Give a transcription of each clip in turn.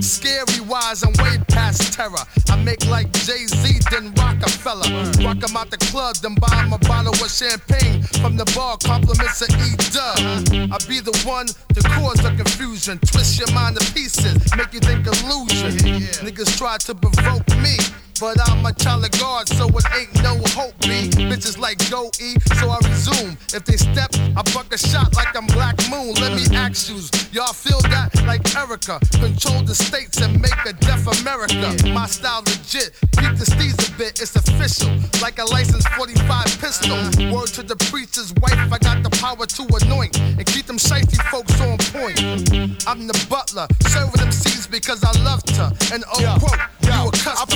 Scary wise, I'm way past terror. I make like Jay Z, then Rockefeller. Rock 'em out the club, then buy 'em a bottle of champagne from the bar. Compliments of E Dub. I be the one to cause the confusion, twist your mind to pieces, make you think illusion. Niggas try to provoke me. But I'm a child of God, so it ain't no hope, B. Bitches like go E, so I resume. If they step, I buck a shot like I'm Black Moon. Let me ask you, y'all feel that like Erica? Control the states and make a deaf America. My style legit, keep the steez a bit, it's official. Like a licensed 45 pistol. Word to the preacher's wife, I got the power to anoint and keep them shifty folks on point. I'm the butler, serving them seeds because I love her. And oh, Yo, quote, you yo, a customer. I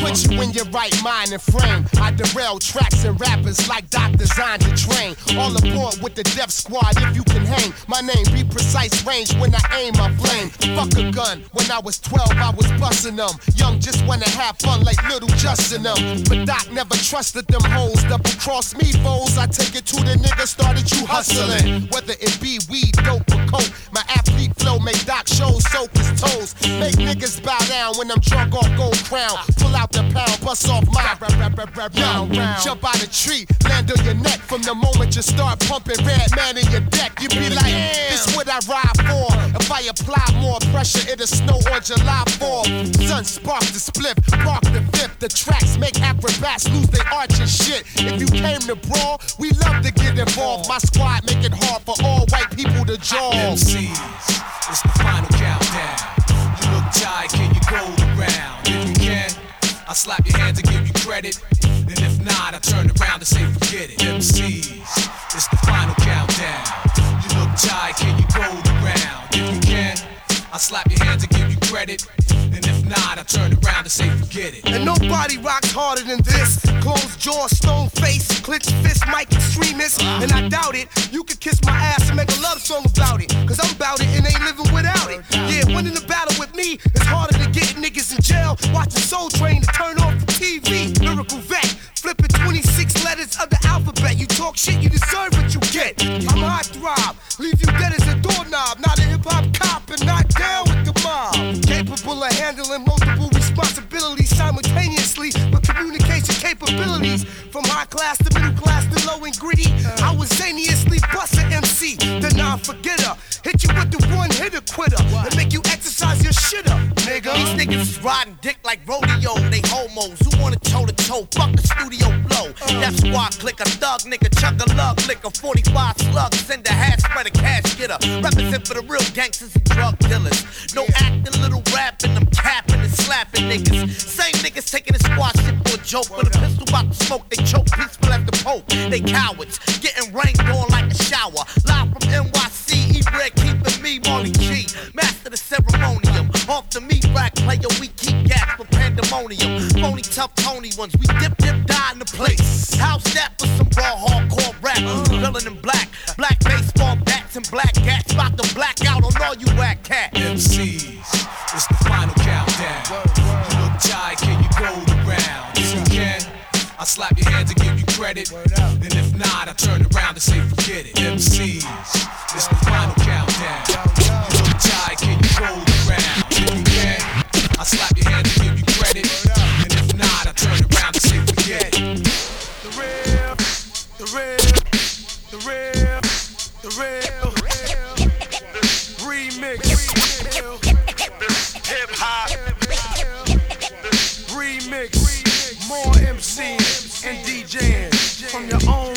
put you in your right mind and frame. I derail tracks and rappers like Doc designed to train. All aboard with the Def Squad if you can hang. My name be precise range when I aim my flame. Fuck a gun. When I was 12, I was busting them. Young just wanna have fun like little Justin them. But Doc never trusted them hoes. Double cross me foes. I take it to the nigga started you hustling. Whether it be weed, dope, or coke. My athlete flow make Doc shows soak his toes. Make niggas bow down when I'm drunk off gold crown. Pull out the pound, bust off my rap, rap, rap, rap, round, round. Jump out a tree, land on your neck from the moment you start pumping Redman in your deck. You be like, this what I ride for. If I apply more pressure, it'll snow on July 4th. Sun spark the split, park the fifth. The tracks make acrobats lose their arch and shit. If you came to brawl, we love to get involved. My squad make it hard for all white people to jaw. MCs, it's the final countdown. I slap your hands and give you credit. And if not, I turn around and say forget it. MCs, it's the final countdown. You look tired, can you go around? If you can, I slap your hands and give you credit. And if not, I turn around and say forget it. And nobody rocks harder than this. Closed jaw, stone face, clenched fist, mic extremist. And I doubt it. You could kiss my ass and make a love song about it. Cause I'm about it and ain't living without it. Yeah, winning the battle with me is harder than getting niggas in jail. Watching Soul Train Lyrical vet. Flipping 26 letters of the alphabet. You talk shit, you deserve what you get. I'm hot throb. Leave you dead as a doorknob. Not a hip hop cop and not down with the mob. Capable of handling multiple responsibilities simultaneously with communication capabilities. From high class to middle class to low and greedy. I was zaniously bust a MC, the non-forgetter. Hit you with the one hitter quitter and make you exercise your shit up, nigga. These niggas is riding dick like rodeo. Toe to toe. Fuck the studio flow. Def Squad click a thug nigga, chuck a lug, a 45 slug, send a hat, spread a cash getter. Represent for the real gangsters and drug dealers. No acting, little rapping, I'm capping and slapping niggas. Same niggas taking the squad shit for a joke. With a pistol about to smoke, they choke peaceful at the pope. They cowards, getting rained on like a shower. Live from NYC, E-Bread keeping me Molly G. Master the ceremonium. Off the meat rack player, we keep for pandemonium. Phony tough Tony ones, we dip dip die in the place. House that for some raw hardcore rap. Villain in black, black baseball bats and black gats. About to black out on all you whack cat. MCs, it's the final countdown. You look tired, can you go around? If you can, I slap your hands and give you credit. And if not, I turn around and say forget it. MCs, it's the final The real. Remix. Hip hop. Remix. More MCs and DJing from your own.